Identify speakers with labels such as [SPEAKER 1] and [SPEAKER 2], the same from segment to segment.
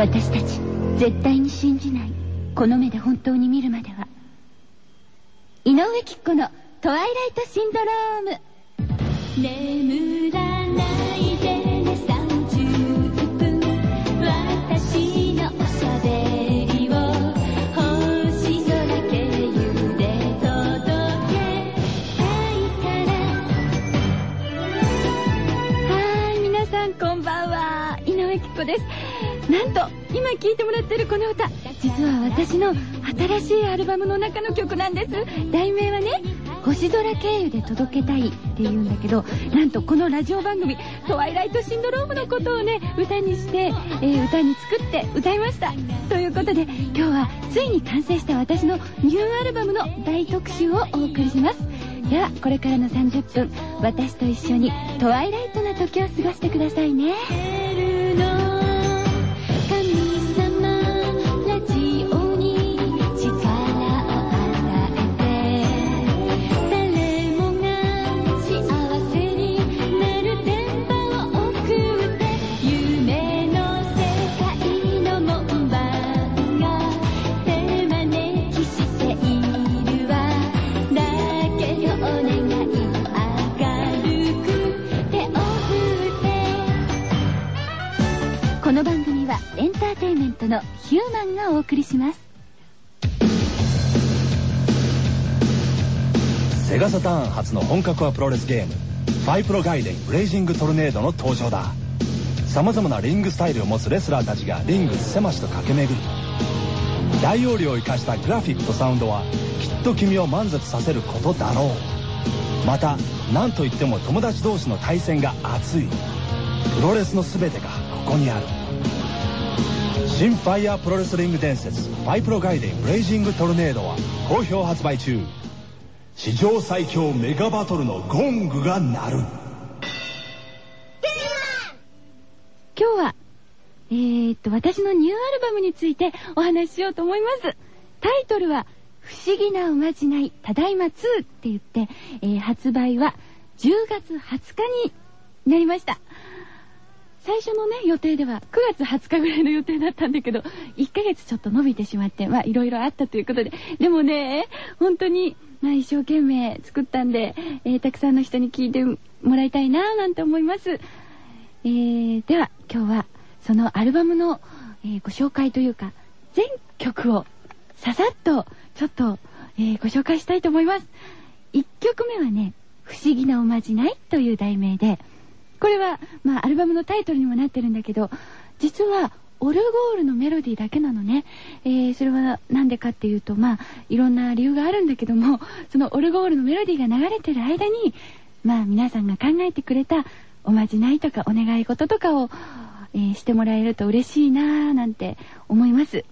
[SPEAKER 1] 私たち絶対に信じない。この目で本当に見るまでは。井上貴子の「トワイライトシンドローム」眠らないなんと今聴いてもらってるこの歌実は私の新しいアルバムの中の曲なんです。題名はね星空経由で届けたいっていうんだけどなんとこのラジオ番組「トワイライトシンドローム」のことをね歌にして、えー歌に作って歌いました。ということで今日はついに完成した私のニューアルバムの大特集をお送りします。ではこれからの30分私と一緒にトワイライトな時を過ごしてくださいね。エンターテイメントのヒューマンがお送りします。
[SPEAKER 2] セガサターン初の本格派プロレスゲーム。ファイプロガイデンブレイジングトルネードの登場だ。様々なリングスタイルを持つレスラーたちがリング狭しと駆け巡り。大容量を生かしたグラフィックとサウンドはきっと君を満足させることだろう。また何といっても友達同士の対戦が熱い。プロレスの全てがここにある。新ファイヤープロレスリング伝説ファイプロガイデンブレイジングトルネードは好評発売中。史上最強メガバトルのゴングが鳴る。
[SPEAKER 1] 今日はえー、っと私のニューアルバムについてお話ししようと思います。タイトルは「不思議なおまじないただいま2」って言って、えー発売は10月20日になりました。最初のね予定では9月20日ぐらいの予定だったんだけど1ヶ月ちょっと伸びてしまってまあいろいろあったということででもね本当にまあ一生懸命作ったんで、えーたくさんの人に聞いてもらいたいなぁなんて思います。えーでは今日はそのアルバムの、えーご紹介というか全曲をささっとちょっと、えご紹介したいと思います。1曲目はね「不思議なおまじない」という題名でこれは、まあ、アルバムのタイトルにもなってるんだけど実はオルゴールのメロディーだけなのね、えーそれはなんでかっていうとまあいろんな理由があるんだけども そのオルゴールのメロディーが流れてる間にまあ皆さんが考えてくれたおまじないとかお願い事とかを、えーしてもらえると嬉しいなーなんて思います。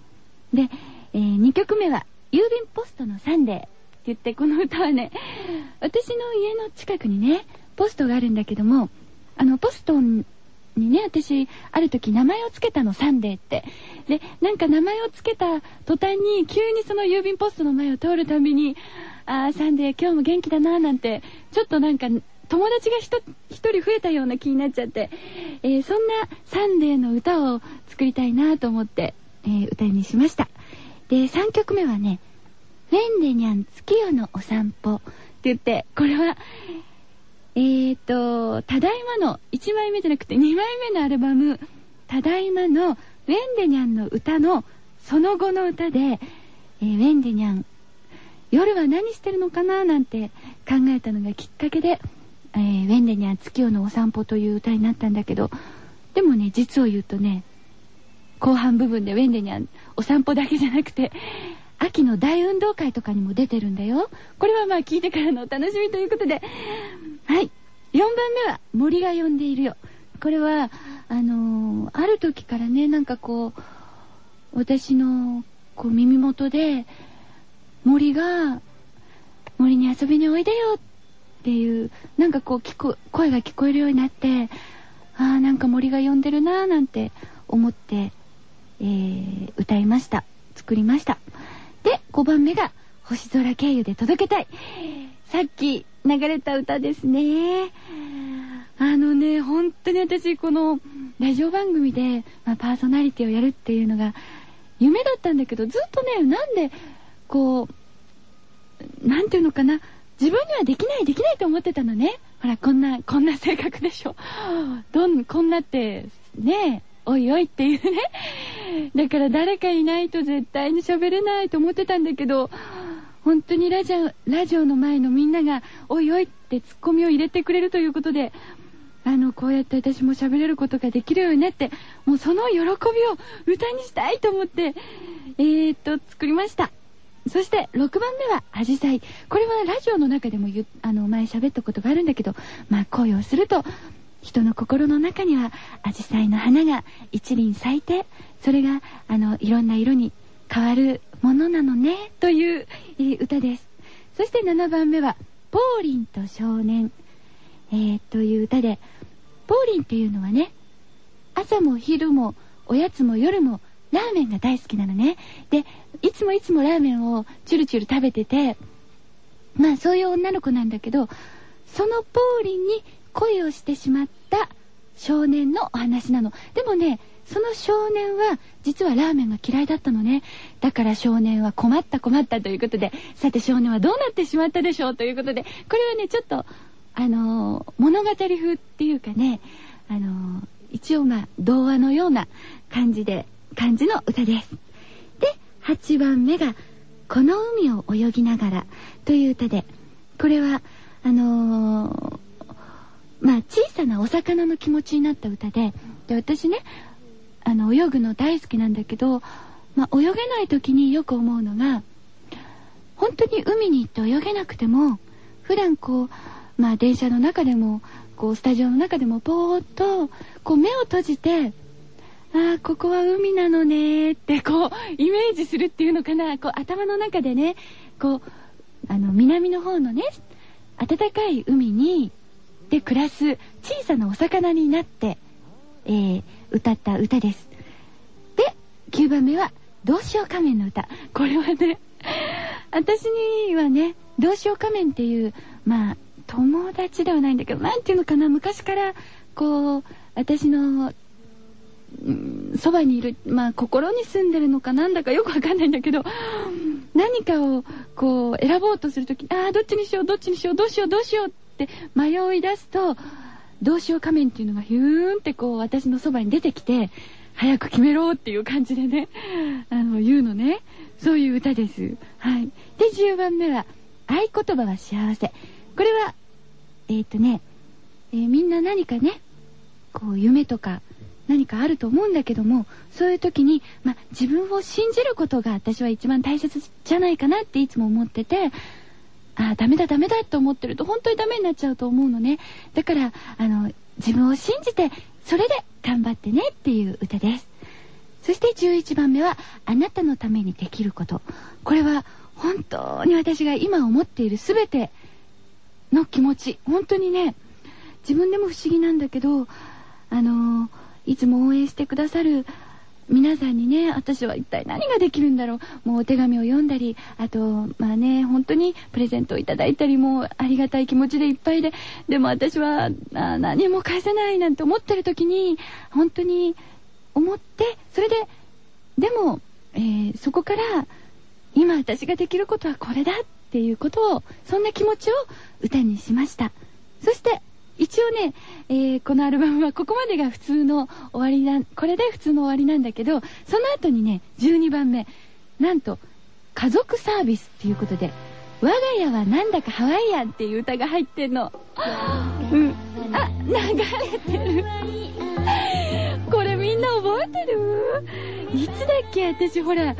[SPEAKER 1] で、えー2曲目は「郵便ポストのサンデー」って言ってこの歌はね私の家の近くにねポストがあるんだけどもあのポストにね私ある時名前を付けたのサンデーって。でなんか名前を付けた途端に急にその郵便ポストの前を通るたびにああサンデー今日も元気だななんてちょっとなんか友達がひと一人増えたような気になっちゃって、えーそんなサンデーの歌を作りたいなと思って、えー歌にしました。で3曲目はね「ウェンデニャン月夜のお散歩」って言ってこれはえーと、ただいまの1枚目じゃなくて2枚目のアルバム、ただいまのウェンデニャンの歌のその後の歌で、えーウェンデニャン、夜は何してるのかななんて考えたのがきっかけで、えーウェンデニャン月夜のお散歩という歌になったんだけど、でもね、実を言うとね、後半部分でウェンデニャンお散歩だけじゃなくて秋の大運動会とかにも出てるんだよ。これはまあ聞いてからのお楽しみということで。はい。4番目は森が呼んでいるよ。これはあのーある時からねなんかこう私のこう耳元で森が森に遊びにおいでよ。っていうなんかこう聞こ声が聞こえるようになってああなんか森が呼んでるなーなんて思って、えー歌いました。作りました。で5番目が星空経由で届けたいさっき流れた歌ですねあのね、本当に私、この、ラジオ番組で、まあ、パーソナリティをやるっていうのが、夢だったんだけど、ずっとね、なんで、こう、なんていうのかな、自分にはできないできないと思ってたのね。ほら、こんな、こんな性格でしょ。どん、こんなって、ねおいおいっていうね。だから誰かいないと絶対に喋れないと思ってたんだけど、本当にラジオ、ラジオの前のみんなが、おいおいってツッコミを入れてくれるということで、あの、こうやって私も喋れることができるようになって、もうその喜びを歌にしたいと思って、えー、っと、作りました。そして6番目はアジサイ。これはラジオの中でもあの前喋ったことがあるんだけど、まあ恋をすると人の心の中にはアジサイの花が一輪咲いて、それがあのいろんな色に変わるものなのねという、歌です。そして7番目はポーリンと少年、えー、という歌で、ポーリンっていうのはね、朝も昼もおやつも夜もラーメンが大好きなのね。で、いつもいつもラーメンをチュルチュル食べてて、まあそういう女の子なんだけど、そのポーリンに恋をしてしまった少年のお話なの。でもね、その少年は実はラーメンが嫌いだったのね。だから少年は困った困ったということで、さて少年はどうなってしまったでしょうということで、これはね、ちょっと、あのー、物語風っていうかね、あのー、一応まあ童話のような感じで感じの歌です。で、8番目が、この海を泳ぎながらという歌で、これは、あのー、まあ、小さなお魚の気持ちになった歌で、で、私ね、あの、泳ぐの大好きなんだけど、まあ、泳げない時によく思うのが、本当に海に行って泳げなくても、普段こう、まあ、電車の中でも、こう、スタジオの中でも、ぽーっと、こう、目を閉じて、ああ、ここは海なのねってこう、イメージするっていうのかな。こう、頭の中でね、こう、あの、南の方のね、暖かい海に、で暮らす小さなお魚になって、えー、歌った歌です。で、9番目は、どうしよう仮面の歌。これはね、私にはね、どうしよう仮面っていう、まあ、友達ではないんだけど、なんていうのかな、昔から、こう、私のそばにいる、まあ心に住んでるのかなんだかよくわかんないんだけど、何かをこう選ぼうとするとき、ああ、どっちにしよう、どっちにしよう、どうしよう、どうしようって迷い出すと、どうしよう仮面っていうのがヒューンってこう私のそばに出てきて、早く決めろっていう感じでね、あの、言うのね。そういう歌です。はい。で、10番目は、合言葉は幸せ。これは、えー、っとね、えー、みんな何かね、こう夢とか何かあると思うんだけども、そういう時に、ま自分を信じることが私は一番大切じゃないかなっていつも思ってて、ああ、ダメだダメだって思ってると本当にダメになっちゃうと思うのね。だから、あの、自分を信じて、それで頑張ってねっていう歌です。そして11番目は、あなたのためにできること。これは、本当に私が今思っている全ての気持ち。本当にね、自分でも不思議なんだけど、あのいつも応援してくださる皆さんにね、私は一体何ができるんだろう。もうお手紙を読んだり、あと、まあね、本当にプレゼントをいただいたり、もうありがたい気持ちでいっぱいで、でも私は何も返せないなんて思ってる時に、本当に思って、それで、でも、えー、そこから、今私ができることはこれだっていうことを、そんな気持ちを歌にしました。そして、一応ね、えー、このアルバムはここまでが普通の終わりな、これで普通の終わりなんだけど、その後にね、12番目、なんと、家族サービスっていうことで、我が家はなんだかハワイアンっていう歌が入ってんの。うん。あ、流れてる。これみんな覚えてる？いつだっけ私ほら、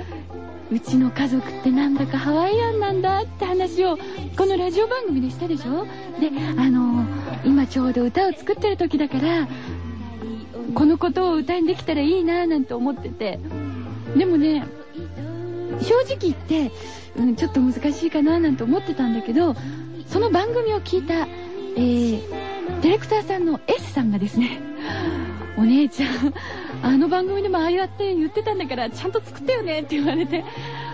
[SPEAKER 1] うちの家族ってなんだかハワイアンなんだって話をこのラジオ番組でしたでしょであの今ちょうど歌を作ってる時だからこのことを歌にできたらいいななんて思ってて。でもね正直言って、うん、ちょっと難しいかななんて思ってたんだけどその番組を聞いた、えー、ディレクターさんの S さんがですね お姉ちゃんあの番組でもああやって言ってたんだからちゃんと作ってよねって言われて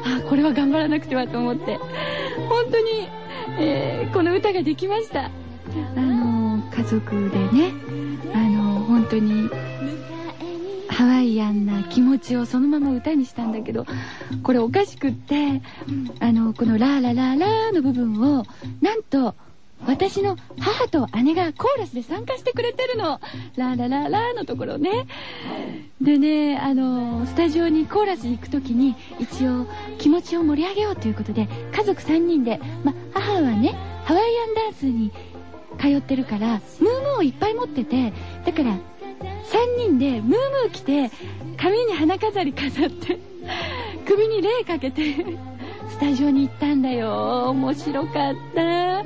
[SPEAKER 1] あこれは頑張らなくてはと思って。本当に、えー、この歌ができました。家族でねあの本当にハワイアンな気持ちをそのまま歌にしたんだけどこれおかしくってあのこの「ラーラララ」の部分をなんと私の母と姉がコーラスで参加してくれてるの。ラーラララーのところね。でね、あの、スタジオにコーラス行くときに、一応気持ちを盛り上げようということで、家族3人で、ま、母はね、ハワイアンダンスに通ってるから、ムームーをいっぱい持ってて、だから、3人でムームー着て、髪に花飾り飾って、首に霊かけて、スタジオに行ったんだよ。面白かった。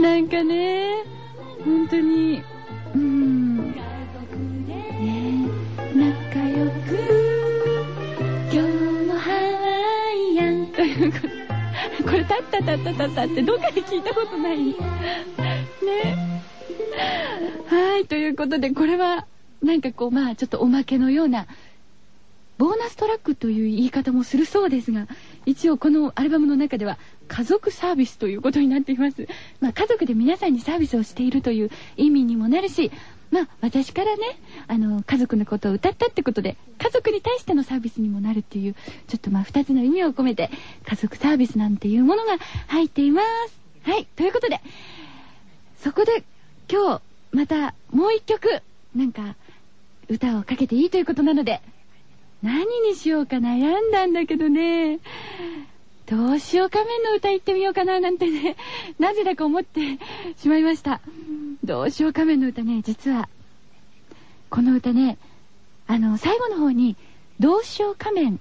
[SPEAKER 1] なんかね、本当に、うん、ね仲良く、今日もハワイアンということ。これ、タッタタッタタッタってどっかで聞いたことないね。はい、ということで、これは、なんかこう、まあ、ちょっとおまけのような、ボーナストラックという言い方もするそうですが、一応このアルバムの中では家族サービスということになっています。まあ家族で皆さんにサービスをしているという意味にもなるし、まあ私からね、あの、家族のことを歌ったってことで、家族に対してのサービスにもなるっていう、ちょっとまあ二つの意味を込めて、家族サービスなんていうものが入っています。はい、ということで、そこで今日またもう一曲、なんか歌をかけていいということなので、何にしようか悩んだんだけどね。どうしよう仮面の歌言ってみようかななんてね、なぜだか思ってしまいました。どうしよう仮面の歌ね、実は、この歌ね、あの、最後の方に、どうしよう仮面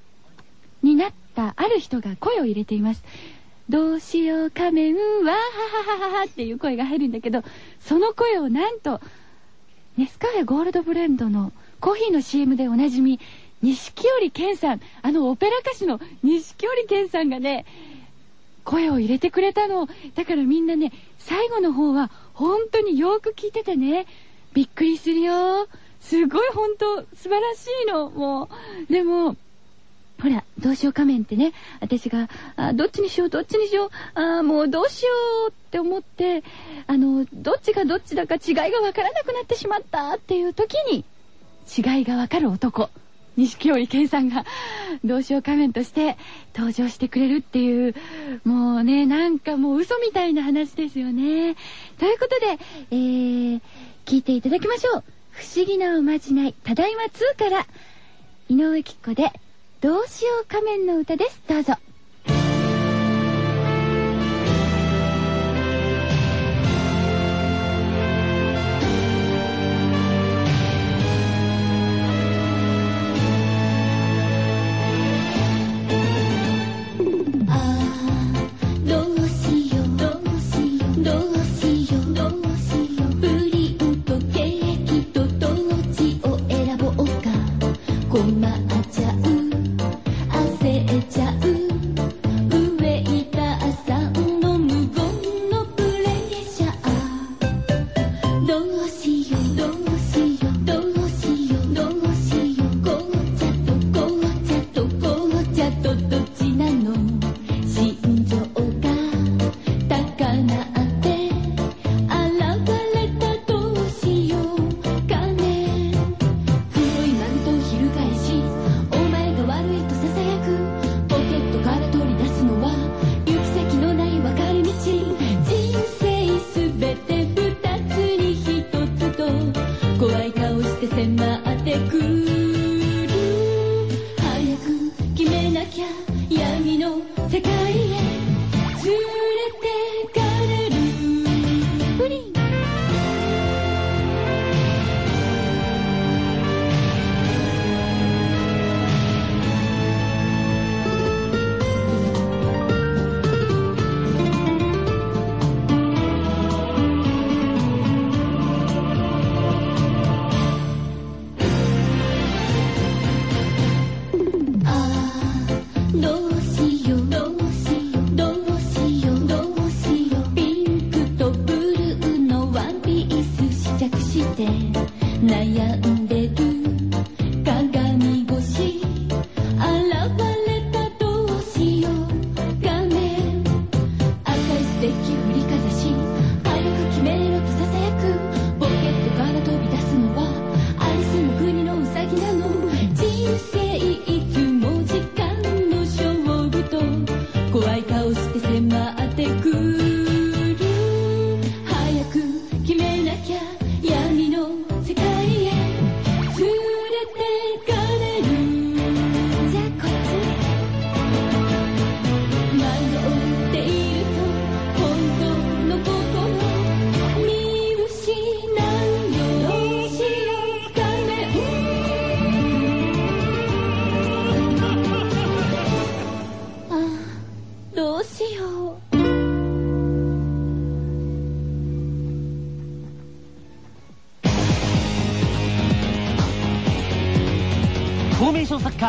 [SPEAKER 1] になったある人が声を入れています。どうしよう仮面は、はははははっていう声が入るんだけど、その声をなんと、ネスカフェゴールドブレンドのコーヒーの CM でおなじみ、錦織健さん、あのオペラ歌手の錦織健さんがね、声を入れてくれたの。だからみんなね、最後の方は本当によく聞いててね、びっくりするよ。すごい本当素晴らしいの。もう。でも、ほら、どうしよう仮面ってね、私が、あどっちにしよう、どっちにしよう、あもうどうしようって思って、あの、どっちがどっちだか違いがわからなくなってしまったっていう時に、違いがわかる男。錦織健さんが、どうしよう仮面として登場してくれるっていう、もうね、なんかもう嘘みたいな話ですよね。ということで、えー、聞いていただきましょう。不思議なおまじない、ただいま2から、井上貴子で、どうしよう仮面の歌です。どうぞ。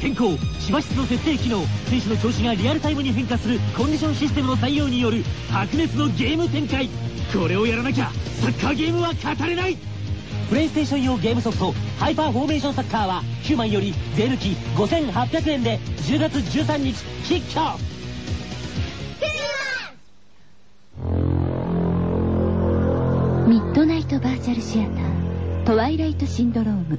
[SPEAKER 3] 健康芝室の設定機能。選手の調子がリアルタイムに変化するコンディションシステムの採用による白熱のゲーム展開。これをやらなきゃサッカーゲームは語れない。プレイステーション用ゲームソフトハイパーフォーメーションサッカーは9万より税抜き5800円で10月13日キックオフ。
[SPEAKER 1] ミッドナイトバーチャルシアタートワイライトシンドローム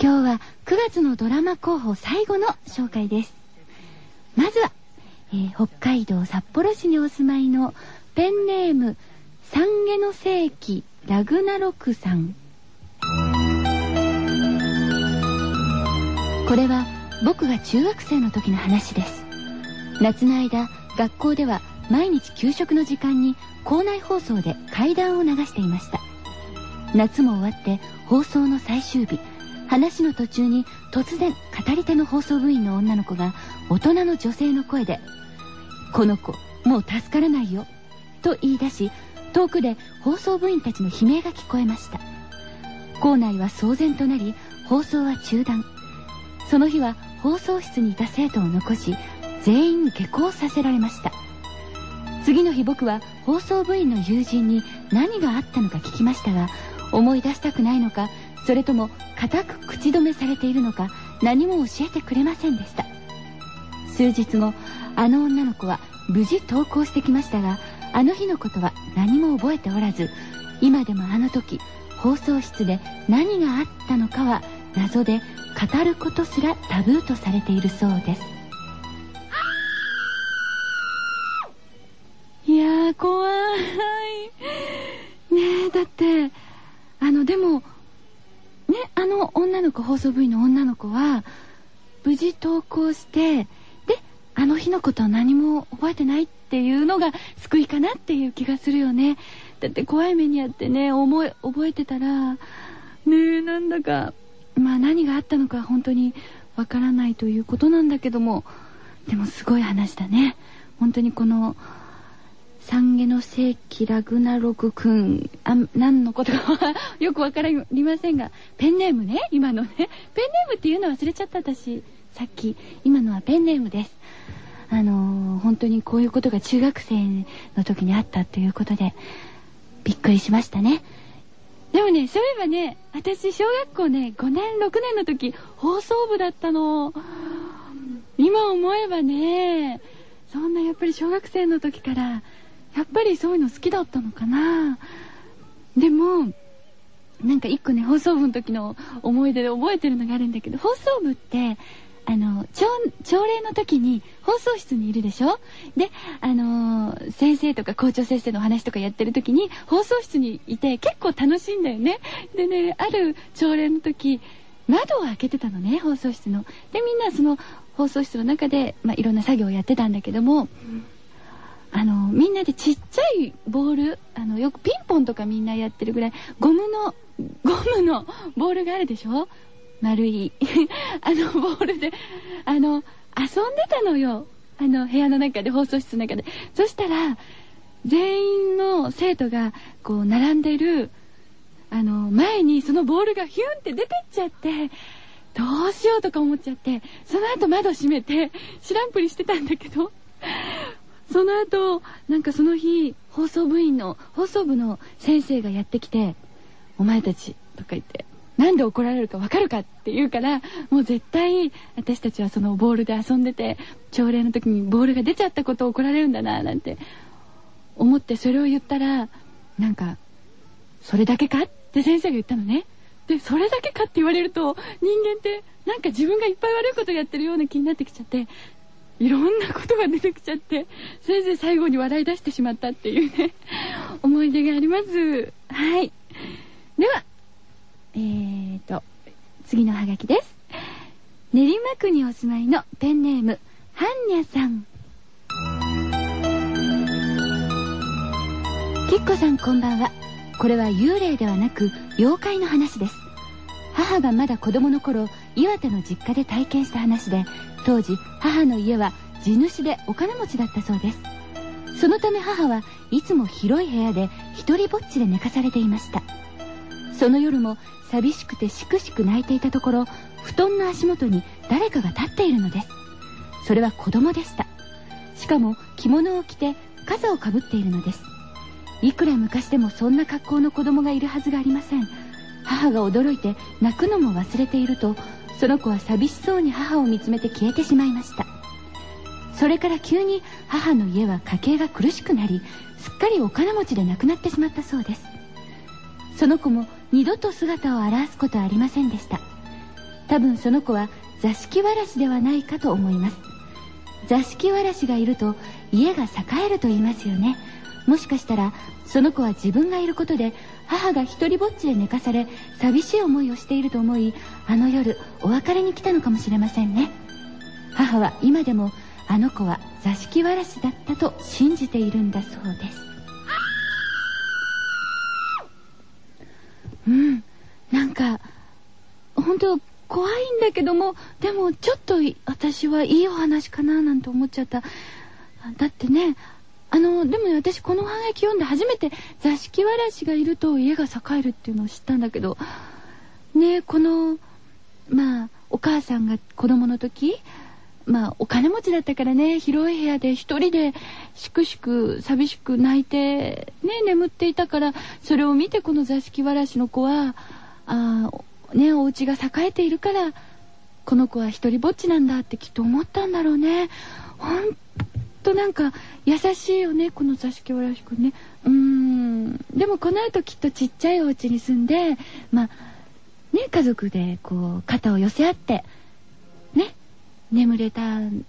[SPEAKER 1] 今日は9月のドラマ候補最後の紹介です。まずは、えー北海道札幌市にお住まいのペンネーム三下の世紀ラグナロクさん。これは僕が中学生の時の話です。夏の間学校では毎日給食の時間に校内放送で怪談を流していました。夏も終わって放送の最終日。話の途中に突然語り手の放送部員の女の子が大人の女性の声で「この子もう助からないよ」と言い出し遠くで放送部員たちの悲鳴が聞こえました。校内は騒然となり放送は中断。その日は放送室にいた生徒を残し全員下校させられました。次の日僕は放送部員の友人に何があったのか聞きましたが思い出したくないのかそれとも固く口止めされているのか何も教えてくれませんでした。数日後あの女の子は無事登校してきましたがあの日のことは何も覚えておらず今でもあの時放送室で何があったのかは謎で語ることすらタブーとされているそうです。いや怖い。ねえだってあのでもの女の子放送部員の女の子は無事登校してであの日のことは何も覚えてないっていうのが救いかなっていう気がするよね。だって怖い目にあってね思い覚えてたらねえなんだかまあ何があったのか本当にわからないということなんだけども。でもすごい話だね。本当にこの三下の世紀ラグナロクくんあ何のことかよくわかりませんがペンネームね今のね。ペンネームっていうの忘れちゃった私。さっき今のはペンネームです。あのー本当にこういうことが中学生の時にあったということでびっくりしましたね。でもねそういえばね私小学校ね5年6年の時放送部だったの。今思えばねそんなやっぱり小学生の時からやっぱりそういうの好きだったのかな。でもなんか一個ね放送部の時の思い出で覚えてるのがあるんだけど放送部ってあの朝朝礼の時に放送室にいるでしょ？であのー先生とか校長先生のお話とかやってる時に放送室にいて結構楽しいんだよね。でねある朝礼の時窓を開けてたのね放送室の。でみんなその放送室の中で、まあ、いろんな作業をやってたんだけどもあのみんなでちっちゃいボールあのよくピンポンとかみんなやってるぐらいゴムのゴムのボールがあるでしょ？丸い。あのボールであの遊んでたのよ。あの部屋の中で放送室の中で。そしたら全員の生徒がこう並んでるあの前にそのボールがヒュンって出てっちゃってどうしようとか思っちゃってその後窓閉めて知らんぷりしてたんだけど。その後なんかその日放送部員の放送部の先生がやってきて「お前たち」とか言って「なんで怒られるかわかるかって言うから、もう絶対私たちはそのボールで遊んでて、朝礼の時にボールが出ちゃったことを怒られるんだな、なんて思ってそれを言ったら、なんか、それだけかって先生が言ったのね。で、それだけかって言われると、人間ってなんか自分がいっぱい悪いことやってるような気になってきちゃって、いろんなことが出てきちゃって、先生最後に笑い出してしまったっていうね、思い出があります。はい。では、えーと、次のハガキです。練馬区にお住まいのペンネーム、ハンニャさん。きっこさんこんばんは。これは幽霊ではなく妖怪の話です。母がまだ子供の頃、岩手の実家で体験した話で、当時母の家は地主でお金持ちだったそうです。そのため母はいつも広い部屋で一人ぼっちで寝かされていました。その夜も寂しくてしくしく泣いていたところ、布団の足元に誰かが立っているのです。それは子供でした。しかも着物を着て傘をかぶっているのです。いくら昔でもそんな格好の子供がいるはずがありません。母が驚いて泣くのも忘れていると、その子は寂しそうに母を見つめて消えてしまいました。それから急に母の家は家計が苦しくなり、すっかりお金持ちで亡くなってしまったそうです。その子も二度と姿を現すことはありませんでした。多分その子は座敷わらしではないかと思います。座敷わらしがいると家が栄えると言いますよね。もしかしたらその子は自分がいることで母が一人ぼっちで寝かされ寂しい思いをしていると思いあの夜お別れに来たのかもしれませんね。母は今でもあの子は座敷わらしだったと信じているんだそうです。うんなんか本当怖いんだけどもでもちょっと私はいいお話かななんて思っちゃった。だってねあの、でもね、私このハガキ読んで初めて座敷わらしがいると家が栄えるっていうのを知ったんだけど、ね、この、まあ、お母さんが子供の時、まあ、お金持ちだったからね、広い部屋で一人でしくしく寂しく泣いて、ね、眠っていたから、それを見てこの座敷わらしの子は、あね、お家が栄えているから、この子は一人ぼっちなんだってきっと思ったんだろうね。ほんとなんか優しいよねこの座敷わらしくね。うーん。でもこの後きっとちっちゃいお家に住んでまあね家族でこう肩を寄せ合ってね眠れたん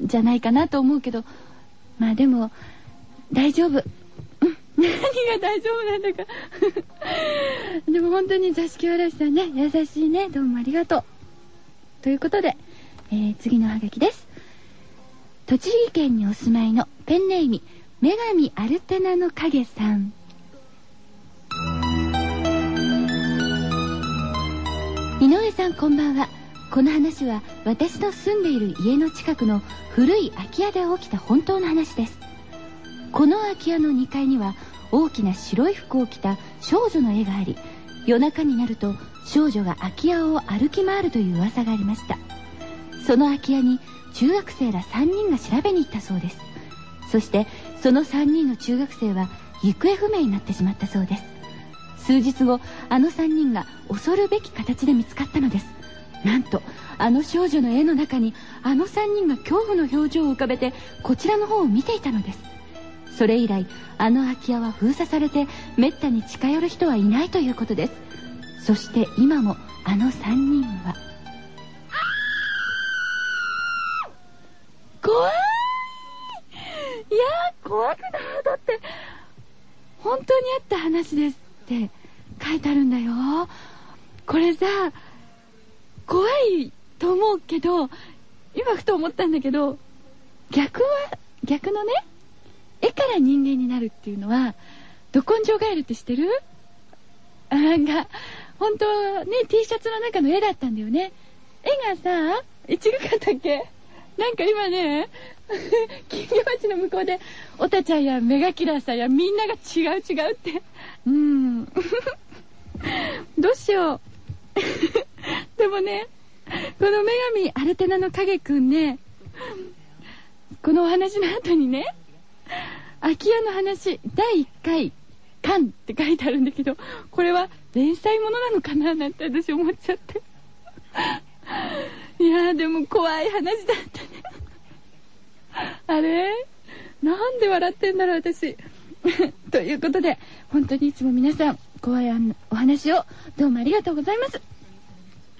[SPEAKER 1] じゃないかなと思うけどまあでも大丈夫。何が大丈夫なんだか。でも本当に座敷わらしさんね優しいねどうもありがとう。ということで、えー、次のハガキです。栃木県にお住まいのペンネーム女神アルテナの影さん。井上さんこんばんは。この話は私の住んでいる家の近くの古い空き家で起きた本当の話です。この空き家の2階には大きな白い服を着た少女の絵があり夜中になると少女が空き家を歩き回るという噂がありました。その空き家に中学生ら3人が調べに行ったそうです。そしてその3人の中学生は行方不明になってしまったそうです。数日後あの3人が恐るべき形で見つかったのです。なんとあの少女の絵の中にあの3人が恐怖の表情を浮かべてこちらの方を見ていたのです。それ以来あの空き家は封鎖されてめったに近寄る人はいないということです。そして今もあの3人は。怖い。いや怖くない。だって本当にあった話ですって書いてあるんだよ。これさ怖いと思うけど今ふと思ったんだけど逆は逆のね絵から人間になるっていうのはど根性ガエルって知ってる？あなんか本当ね T シャツの中の絵だったんだよね。絵がさいちかったっけ？なんか今ね、金魚町の向こうで、おたちゃんやメガキラーさんやみんなが違う違うって。うん。どうしよう。でもね、この女神アルテナの影くんね、このお話の後にね、空き家の話、第1回、巻って書いてあるんだけど、これは連載ものなのかななんて私思っちゃって。いやでも怖い話だったね。あれ？なんで笑ってんだろう私。ということで、本当にいつも皆さん、怖いお話をどうもありがとうございます。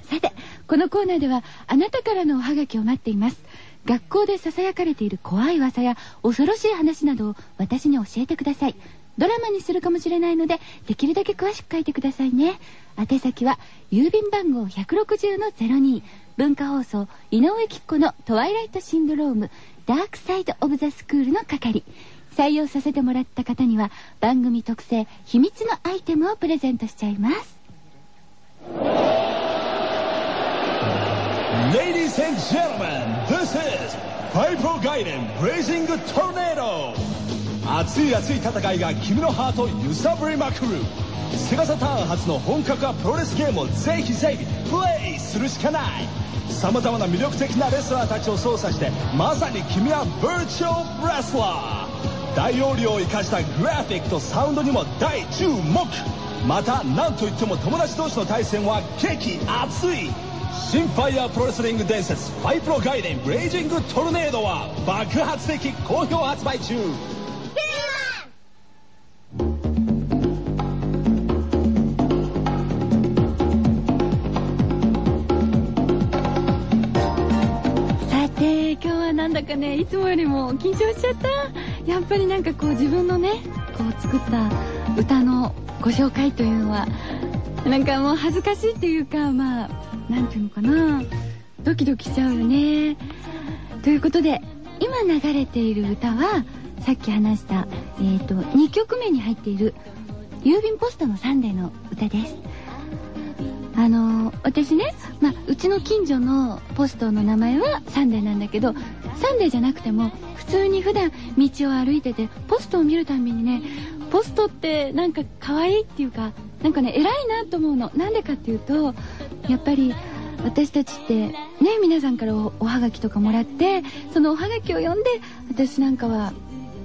[SPEAKER 1] さて、このコーナーでは、あなたからのおはがきを待っています。学校で囁かれている怖い噂や恐ろしい話などを私に教えてください。ドラマにするかもしれないので、できるだけ詳しく書いてくださいね。宛先は、郵便番号160-02、文化放送、井上貴子のトワイライトシンドローム、ダークサイド・オブ・ザ・スクールの係。採用させてもらった方には、番組特製、秘密のアイテムをプレゼントしちゃいます。
[SPEAKER 2] Ladies and gentlemen, this is Vipro Gaiden Blazing Tornado! 熱い熱い戦いが君のハートを揺さぶりまくるセガサターン初の本格派プロレスゲームをぜひぜひプレイするしかないさまざまな魅力的なレスラーたちを操作してまさに君はバーチャルレスラー大容量を生かしたグラフィックとサウンドにも大注目。また何といっても友達同士の対戦は激熱い。新ファイヤープロレスリング伝説ファイプロガイデンブレイジングトルネードは爆発的好評発売中。
[SPEAKER 1] なんかねいつもよりも緊張しちゃった。やっぱりなんかこう自分のねこう作った歌のご紹介というのはなんかもう恥ずかしいっていうかまあ何ていうのかな。ドキドキしちゃうよね。ということで今流れている歌はさっき話した、えーと、2曲目に入っている郵便ポストのサンデーの歌です。あのー、私ね、まあ、うちの近所のポストの名前はサンデーなんだけどサンデーじゃなくても普通に普段道を歩いててポストを見るたびにねポストってなんか可愛いっていうかなんかね偉いなと思うの。なんでかっていうとやっぱり私たちってね皆さんからおはがきとかもらってそのおはがきを読んで私なんかは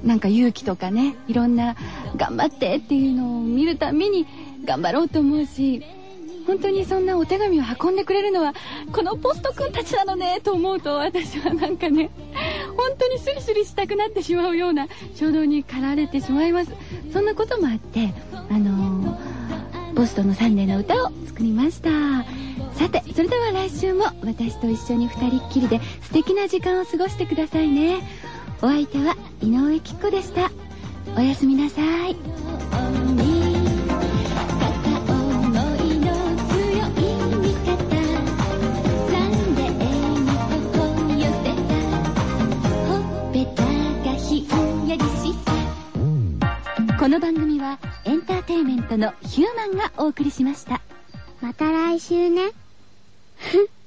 [SPEAKER 1] なんか勇気とかねいろんな頑張ってっていうのを見るたびに頑張ろうと思うし本当にそんなお手紙を運んでくれるのはこのポストくんたちなのねと思うと私はなんかね本当にスリスリしたくなってしまうような衝動に駆られてしまいますそんなこともあってあのー、ポストのサンデーの歌を作りました。さてそれでは来週も私と一緒に2人っきりで素敵な時間を過ごしてくださいね。お相手は井上貴子でした。おやすみなさい。の番組はエンターテイメントのヒューマンがお送りしました。
[SPEAKER 4] また来週ね。